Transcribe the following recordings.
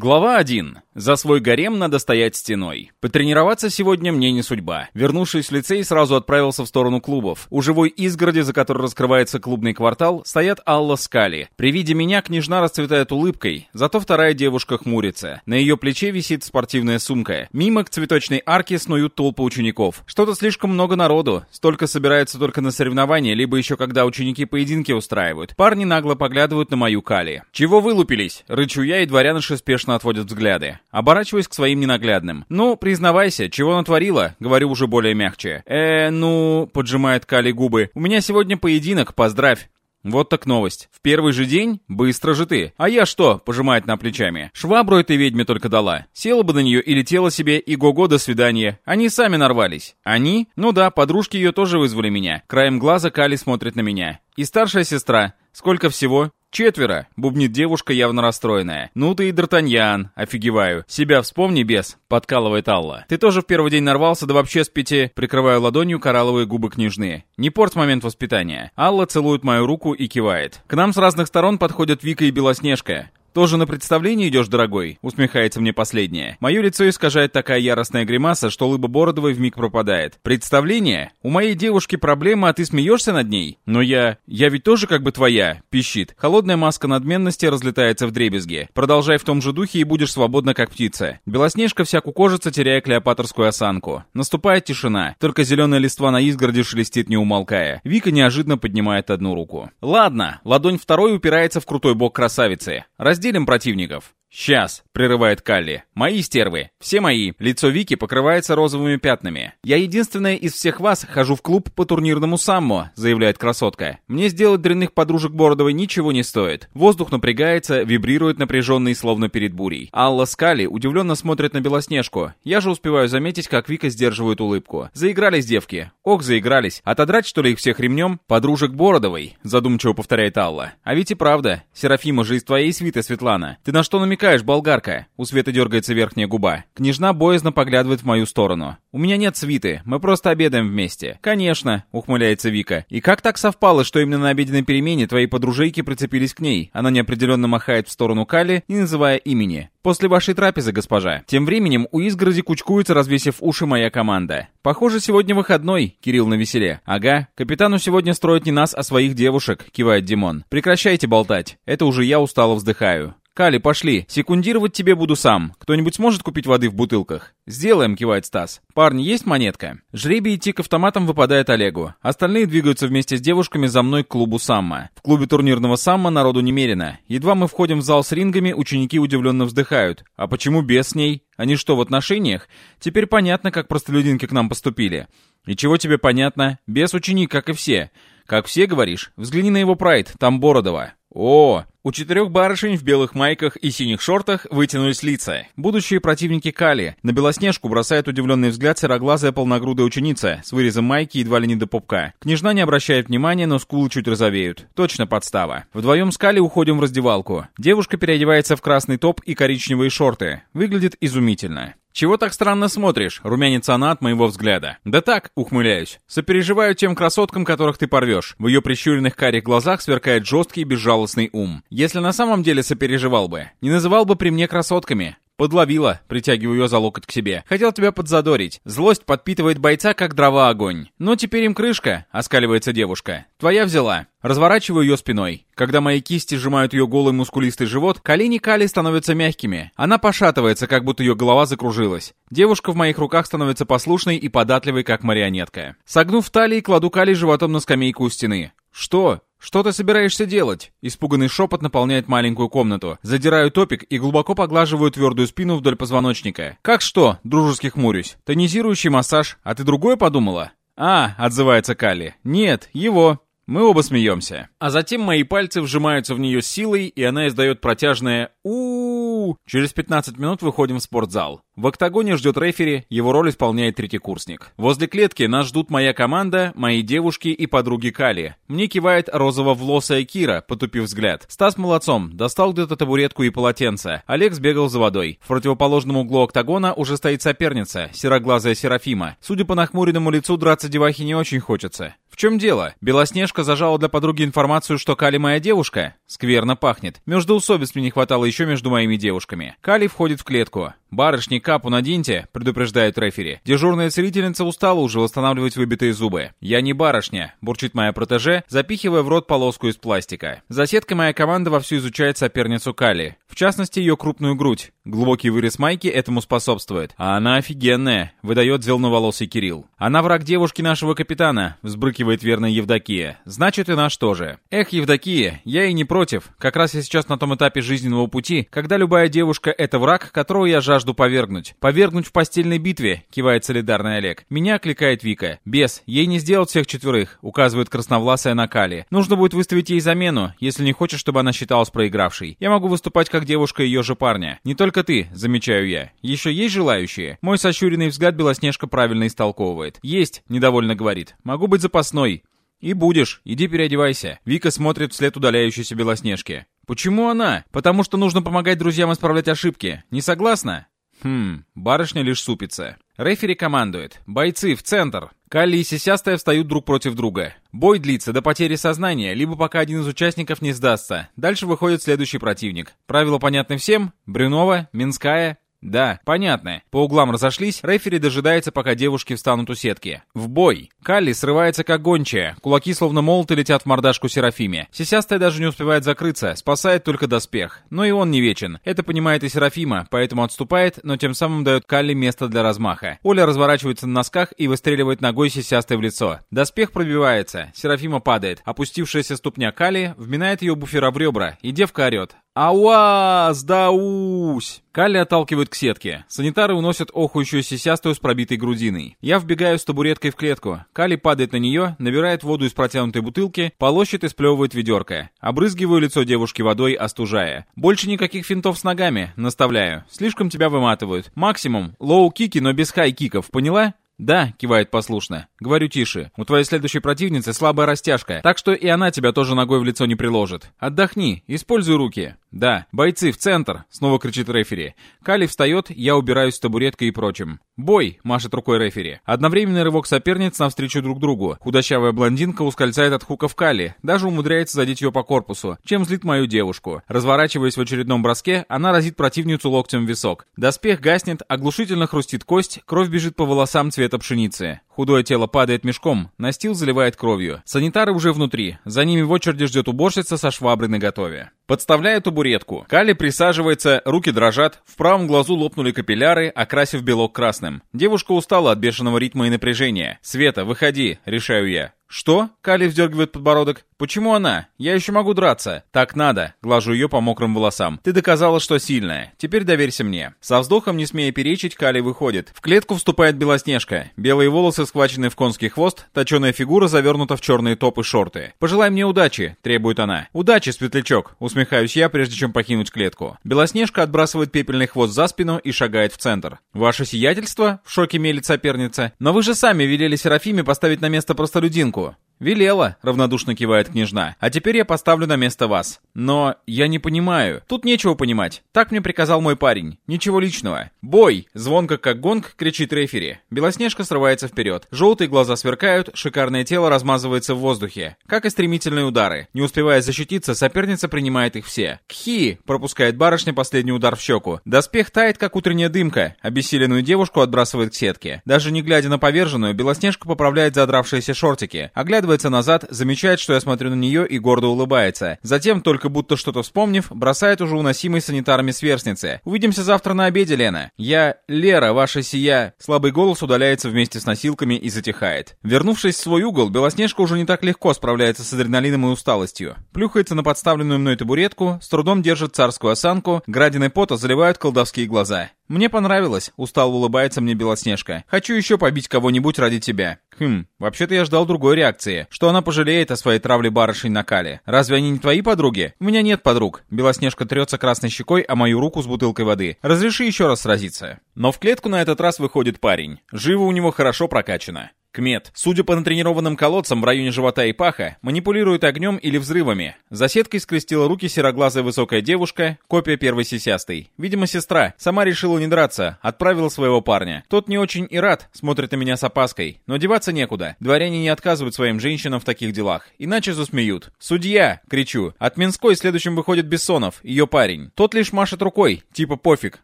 Глава 1. За свой гарем надо стоять стеной. Потренироваться сегодня мне не судьба. Вернувшись в лицей, сразу отправился в сторону клубов. У живой изгороди, за которой раскрывается клубный квартал, стоят Алла Скали. При виде меня княжна расцветает улыбкой, зато вторая девушка хмурится. На ее плече висит спортивная сумка. Мимо к цветочной арке снуют толпы учеников. Что-то слишком много народу. Столько собирается только на соревнования, либо еще когда ученики поединки устраивают. Парни нагло поглядывают на мою Кали. «Чего вылупились?» Рычу я, и дворяныши спешно отводят взгляды. Оборачиваясь к своим ненаглядным. «Ну, признавайся, чего натворила?» Говорю уже более мягче. «Э, ну...» — поджимает Кали губы. «У меня сегодня поединок, поздравь». Вот так новость. В первый же день? Быстро же ты. А я что? Пожимает на плечами. Швабру этой ведьме только дала. Села бы на нее и летела себе, и го-го, до свидания. Они сами нарвались. Они? Ну да, подружки ее тоже вызвали меня. Краем глаза Кали смотрит на меня. И старшая сестра. Сколько всего? «Четверо!» — бубнит девушка, явно расстроенная. «Ну ты и Д'Артаньян!» — офигеваю. «Себя вспомни, бес!» — подкалывает Алла. «Ты тоже в первый день нарвался, да вообще с пяти...» Прикрываю ладонью коралловые губы княжны. «Не порт момент воспитания!» Алла целует мою руку и кивает. К нам с разных сторон подходят Вика и Белоснежка. «Тоже на представление идешь, дорогой?» — усмехается мне последнее. Мое лицо искажает такая яростная гримаса, что лыба Бородовой вмиг пропадает. «Представление? У моей девушки проблема, а ты смеешься над ней? Но я... я ведь тоже как бы твоя!» — пищит. Холодная маска надменности разлетается в дребезги. Продолжай в том же духе и будешь свободна, как птица. Белоснежка вся кукожится, теряя клеопаторскую осанку. Наступает тишина. Только зеленая листва на изгороде шелестит, не умолкая. Вика неожиданно поднимает одну руку. «Ладно!» Ладонь второй упирается в крутой бок красавицы. Разделим противников. «Сейчас», — прерывает Калли. «Мои стервы. Все мои». Лицо Вики покрывается розовыми пятнами. «Я единственная из всех вас хожу в клуб по турнирному саммо», — заявляет красотка. «Мне сделать дрянных подружек Бородовой ничего не стоит». Воздух напрягается, вибрирует напряженный, словно перед бурей. Алла с Калли удивленно смотрят на Белоснежку. Я же успеваю заметить, как Вика сдерживает улыбку. «Заигрались девки. Ох, заигрались. Отодрать, что ли, их всех ремнем? Подружек Бородовой», — задумчиво повторяет Алла. «А ведь и правда. Серафима же из твоей свиты, Светлана. Ты на что намекаешь?» Намекаешь, болгарка?» У Светы дергается верхняя губа. Княжна боязно поглядывает в мою сторону. «У меня нет свиты, мы просто обедаем вместе». «Конечно», — ухмыляется Вика. «И как так совпало, что именно на обеденной перемене твои подружейки прицепились к ней?» Она неопределенно махает в сторону Кали, не называя имени. «После вашей трапезы, госпожа». Тем временем у изгороди кучкуется, развесив уши, моя команда. «Похоже, сегодня выходной», — Кирилл на веселе. «Ага, капитану сегодня строит не нас, а своих девушек», — кивает Димон. «Прекращайте болтать. Это уже я устало вздыхаю». «Кали, пошли. Секундировать тебе буду сам. Кто-нибудь сможет купить воды в бутылках?» «Сделаем», — кивает Стас. «Парни, есть монетка?» Жребий идти к автоматам выпадает Олегу. Остальные двигаются вместе с девушками за мной к клубу Самма. В клубе турнирного Самма народу немерено. Едва мы входим в зал с рингами, ученики удивленно вздыхают. «А почему без с ней? Они что, в отношениях? Теперь понятно, как простолюдинки к нам поступили». «И чего тебе понятно? Без ученик, как и все». «Как все, говоришь? Взгляни на его прайд, там Бородова». «О, у четырех барышень в белых майках и синих шортах вытянулись лица. Будущие противники Кали. На Белоснежку бросает удивленный взгляд сероглазая полногрудая ученица с вырезом майки едва ли не до пупка. Княжна не обращает внимания, но скулы чуть розовеют. Точно подстава. Вдвоем с Кали уходим в раздевалку. Девушка переодевается в красный топ и коричневые шорты. Выглядит изумительно. «Чего так странно смотришь?» — румянится она от моего взгляда. «Да так», — ухмыляюсь. «Сопереживаю тем красоткам, которых ты порвешь». В ее прищуренных карих глазах сверкает жесткий безжалостный ум. «Если на самом деле сопереживал бы, не называл бы при мне красотками. «Подловила», — притягиваю ее за локоть к себе. «Хотел тебя подзадорить. Злость подпитывает бойца, как дрова огонь. Но теперь им крышка», — оскаливается девушка. «Твоя взяла». Разворачиваю ее спиной. Когда мои кисти сжимают ее голый мускулистый живот, колени Кали становятся мягкими. Она пошатывается, как будто ее голова закружилась. Девушка в моих руках становится послушной и податливой, как марионетка. Согнув талии, кладу Кали животом на скамейку у стены. «Что?» «Что ты собираешься делать?» Испуганный шепот наполняет маленькую комнату. Задираю топик и глубоко поглаживаю твердую спину вдоль позвоночника. «Как что?» — дружески хмурюсь. «Тонизирующий массаж. А ты другое подумала?» «А», — отзывается Калли. «Нет, его». Мы оба смеемся. А затем мои пальцы вжимаются в нее силой, и она издает протяжное у, Через 15 минут выходим в спортзал. В октагоне ждет рефери, его роль исполняет третий курсник. Возле клетки нас ждут моя команда, мои девушки и подруги Кали. Мне кивает розово-влосая Кира, потупив взгляд. Стас молодцом, достал где-то табуретку и полотенце. Олег сбегал за водой. В противоположном углу октагона уже стоит соперница, сероглазая Серафима. Судя по нахмуренному лицу, драться девахи не очень хочется. Чем дело? Белоснежка зажала для подруги информацию, что Кали моя девушка? Скверно пахнет. Междоусобиц мне не хватало еще между моими девушками. Кали входит в клетку. «Барышни, капу наденьте», — предупреждает рефери. Дежурная целительница устала уже восстанавливать выбитые зубы. «Я не барышня», — бурчит моя протеже, запихивая в рот полоску из пластика. За сеткой моя команда вовсю изучает соперницу Кали. В частности, ее крупную грудь. Глубокий вырез майки этому способствует. А она офигенная, выдает зеленоволосый Кирилл. Она враг девушки нашего капитана, взбрыкивает верная Евдокия. Значит и наш тоже. Эх, Евдокия, я и не против. Как раз я сейчас на том этапе жизненного пути, когда любая девушка — это враг, которого я жажду повергнуть. Повергнуть в постельной битве, кивает солидарный Олег. Меня окликает Вика. Бес, ей не сделать всех четверых, указывает красновласая на Кали. Нужно будет выставить ей замену, если не хочешь, чтобы она считалась проигравшей. Я могу выступать как девушка ее же парня. Не только ты, замечаю я. Еще есть желающие? Мой сощуренный взгляд Белоснежка правильно истолковывает. Есть, недовольно говорит. Могу быть запасной. «И будешь. Иди переодевайся». Вика смотрит вслед удаляющейся Белоснежки. «Почему она? Потому что нужно помогать друзьям исправлять ошибки. Не согласна?» Хм, барышня лишь супится. Рефери командует. «Бойцы, в центр!» Калли и Сисястая встают друг против друга. Бой длится до потери сознания, либо пока один из участников не сдастся. Дальше выходит следующий противник. Правила понятны всем? Брюнова, Минская, да, понятно. По углам разошлись, рефери дожидается, пока девушки встанут у сетки. В бой. Калли срывается как гончая, кулаки словно молоты летят в мордашку Серафиме. Сисястая даже не успевает закрыться, спасает только доспех. Но и он не вечен. Это понимает и Серафима, поэтому отступает, но тем самым дает Калли место для размаха. Оля разворачивается на носках и выстреливает ногой Сисястой в лицо. Доспех пробивается, Серафима падает. Опустившаяся ступня Калли вминает ее буфера в ребра, и девка орет. «Ауа! Сдаусь!» Калли отталкивают к сетке. Санитары уносят охующую сисястую с пробитой грудиной. Я вбегаю с табуреткой в клетку. Калли падает на нее, набирает воду из протянутой бутылки, полощет и сплевывает ведерко. Обрызгиваю лицо девушки водой, остужая. Больше никаких финтов с ногами, наставляю. Слишком тебя выматывают. Максимум. Лоу-кики, но без хай-киков, поняла? «Да», — кивает послушно. Говорю тише. «У твоей следующей противницы слабая растяжка, так что и она тебя тоже ногой в лицо не приложит. Отдохни, используй руки». «Да, бойцы, в центр!» — снова кричит рефери. Кали встает, я убираюсь с табуреткой и прочим. «Бой!» — машет рукой рефери. Одновременный рывок соперниц навстречу друг другу. Худощавая блондинка ускользает от хука в Кали, даже умудряется задеть ее по корпусу, чем злит мою девушку. Разворачиваясь в очередном броске, она разит противницу локтем в висок. Доспех гаснет, оглушительно хрустит кость, кровь бежит по волосам цвета пшеницы. Худое тело падает мешком, настил заливает кровью. Санитары уже внутри. За ними в очереди ждет уборщица со шваброй наготове. Подставляет табуретку. Кали присаживается, руки дрожат, в правом глазу лопнули капилляры, окрасив белок красным. Девушка устала от бешеного ритма и напряжения. «Света, выходи», — решаю я. «Что?» — Кали вздергивает подбородок. «Почему она? Я еще могу драться». «Так надо», — глажу ее по мокрым волосам. «Ты доказала, что сильная. Теперь доверься мне». Со вздохом, не смея перечить, Кали выходит. В клетку вступает Белоснежка. Белые волосы схвачены в конский хвост, точеная фигура завернута в черные топы шорты. «Пожелай мне удачи», — требует она. «Удачи, светлячок», — усмехаюсь я, прежде чем покинуть клетку. Белоснежка отбрасывает пепельный хвост за спину и шагает в центр. «Ваше сиятельство?» — в шоке мелит соперница. «Но вы же сами велели Серафиме поставить на место простолюдинку». «Велела», — равнодушно кивает княжна. «А теперь я поставлю на место вас». «Но я не понимаю. Тут нечего понимать. Так мне приказал мой парень. Ничего личного». «Бой!» — звонко как гонг кричит рефери. Белоснежка срывается вперед. Желтые глаза сверкают, шикарное тело размазывается в воздухе. Как и стремительные удары. Не успевая защититься, соперница принимает их все. «Кхи!» — пропускает барышня последний удар в щеку. Доспех тает, как утренняя дымка. Обессиленную девушку отбрасывает к сетке. Даже не глядя на поверженную, Белоснежка поправляет задравшиеся шортики. Оглядывает оглядывается назад, замечает, что я смотрю на нее и гордо улыбается. Затем, только будто что-то вспомнив, бросает уже уносимой санитарами сверстницы. «Увидимся завтра на обеде, Лена». «Я... Лера, ваша сия...» Слабый голос удаляется вместе с носилками и затихает. Вернувшись в свой угол, Белоснежка уже не так легко справляется с адреналином и усталостью. Плюхается на подставленную мной табуретку, с трудом держит царскую осанку, градины пота заливают колдовские глаза. «Мне понравилось», — устал улыбается мне Белоснежка. «Хочу еще побить кого-нибудь ради тебя». Хм, вообще-то я ждал другой реакции. Что она пожалеет о своей травле барышень на кале. Разве они не твои подруги? У меня нет подруг. Белоснежка трется красной щекой о мою руку с бутылкой воды. Разреши еще раз сразиться. Но в клетку на этот раз выходит парень. Живо у него хорошо прокачано. Кмет, судя по натренированным колодцам в районе живота и паха, манипулирует огнем или взрывами. За сеткой скрестила руки сероглазая высокая девушка, копия первой сисястой. Видимо, сестра. Сама решила не драться, отправила своего парня. Тот не очень и рад, смотрит на меня с опаской. Но деваться некуда. Дворяне не отказывают своим женщинам в таких делах. Иначе засмеют. «Судья!» — кричу. От Минской следующим выходит Бессонов, ее парень. Тот лишь машет рукой, типа пофиг.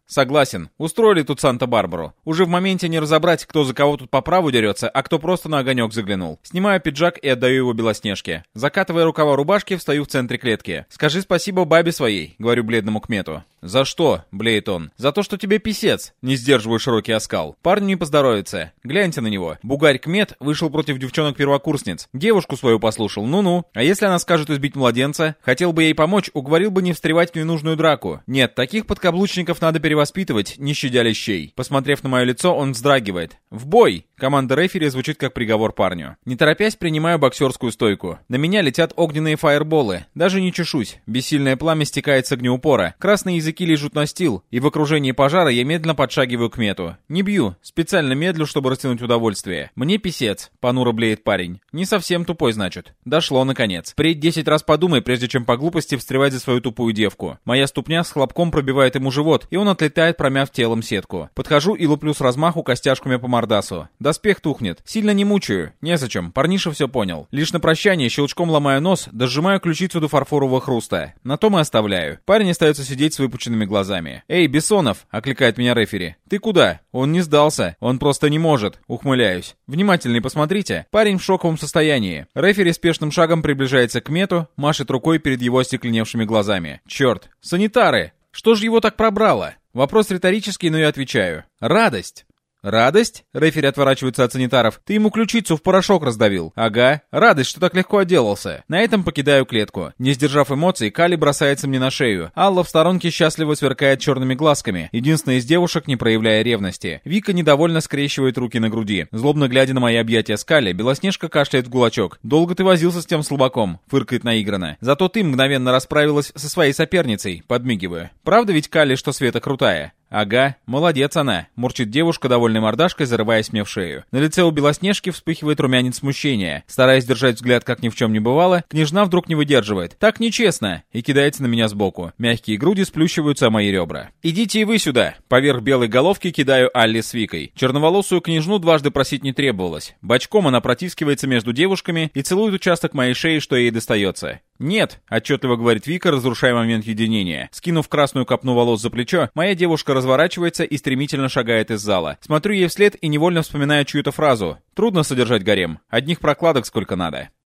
Согласен. Устроили тут Санта-Барбару. Уже в моменте не разобрать, кто за кого тут по праву дерется, а кто просто на огонек заглянул. Снимаю пиджак и отдаю его Белоснежке. Закатывая рукава рубашки, встаю в центре клетки. «Скажи спасибо бабе своей», — говорю бледному кмету. «За что?» — блеет он. «За то, что тебе писец!» — не сдерживаю широкий оскал. Парню не поздоровится. Гляньте на него. Бугарь-кмет вышел против девчонок-первокурсниц. Девушку свою послушал. Ну-ну. А если она скажет избить младенца? Хотел бы ей помочь, уговорил бы не встревать в ненужную драку. Нет, таких подкаблучников надо перевоспитывать, не щадя лещей. Посмотрев на мое лицо, он вздрагивает. «В бой!» Команда рефери звучит как приговор парню. Не торопясь, принимаю боксерскую стойку. На меня летят огненные фаерболы. Даже не чешусь. Бессильное пламя стекает с огнеупора. Красные языки лежат на стил. И в окружении пожара я медленно подшагиваю к мету. Не бью. Специально медлю, чтобы растянуть удовольствие. Мне писец. Понуро блеет парень. Не совсем тупой, значит. Дошло, наконец. Впредь десять раз подумай, прежде чем по глупости встревать за свою тупую девку. Моя ступня с хлопком пробивает ему живот, и он отлетает, промяв телом сетку. Подхожу и луплю с размаху костяшками по мордасу. Доспех тухнет. Сильно не мучаю. Незачем. Парниша все понял. Лишь на прощание щелчком ломаю нос, дожимаю ключицу до фарфорового хруста. На том и оставляю. Парень остается сидеть с выпученными глазами. «Эй, Бессонов!» — окликает меня рефери. «Ты куда?» Он не сдался. Он просто не может. Ухмыляюсь. Внимательней посмотрите. Парень в шоковом состоянии. Рефери спешным шагом приближается к мету, машет рукой перед его остекленевшими глазами. Черт. Санитары! Что же его так пробрало? Вопрос риторический, но я отвечаю. Радость. «Радость?» — рефери отворачивается от санитаров. «Ты ему ключицу в порошок раздавил». «Ага. Радость, что так легко отделался». На этом покидаю клетку. Не сдержав эмоций, Кали бросается мне на шею. Алла в сторонке счастливо сверкает черными глазками. Единственная из девушек, не проявляя ревности. Вика недовольно скрещивает руки на груди. Злобно глядя на мои объятия с Кали, Белоснежка кашляет в кулачок. «Долго ты возился с тем слабаком?» — фыркает наигранно. «Зато ты мгновенно расправилась со своей соперницей», — подмигиваю. «Правда ведь, Кали, что Света крутая?» «Ага, молодец она», — мурчит девушка довольной мордашкой, зарываясь мне в шею. На лице у Белоснежки вспыхивает румянец смущения. Стараясь держать взгляд, как ни в чем не бывало, княжна вдруг не выдерживает. «Так нечестно!» и кидается на меня сбоку. Мягкие груди сплющиваются о мои ребра. «Идите и вы сюда!» Поверх белой головки кидаю Алли с Викой. Черноволосую княжну дважды просить не требовалось. Бочком она протискивается между девушками и целует участок моей шеи, что ей достается. «Нет», — отчетливо говорит Вика, разрушая момент единения. Скинув красную копну волос за плечо, моя девушка разворачивается и стремительно шагает из зала. Смотрю ей вслед и невольно вспоминаю чью-то фразу. «Трудно содержать гарем. Одних прокладок сколько надо».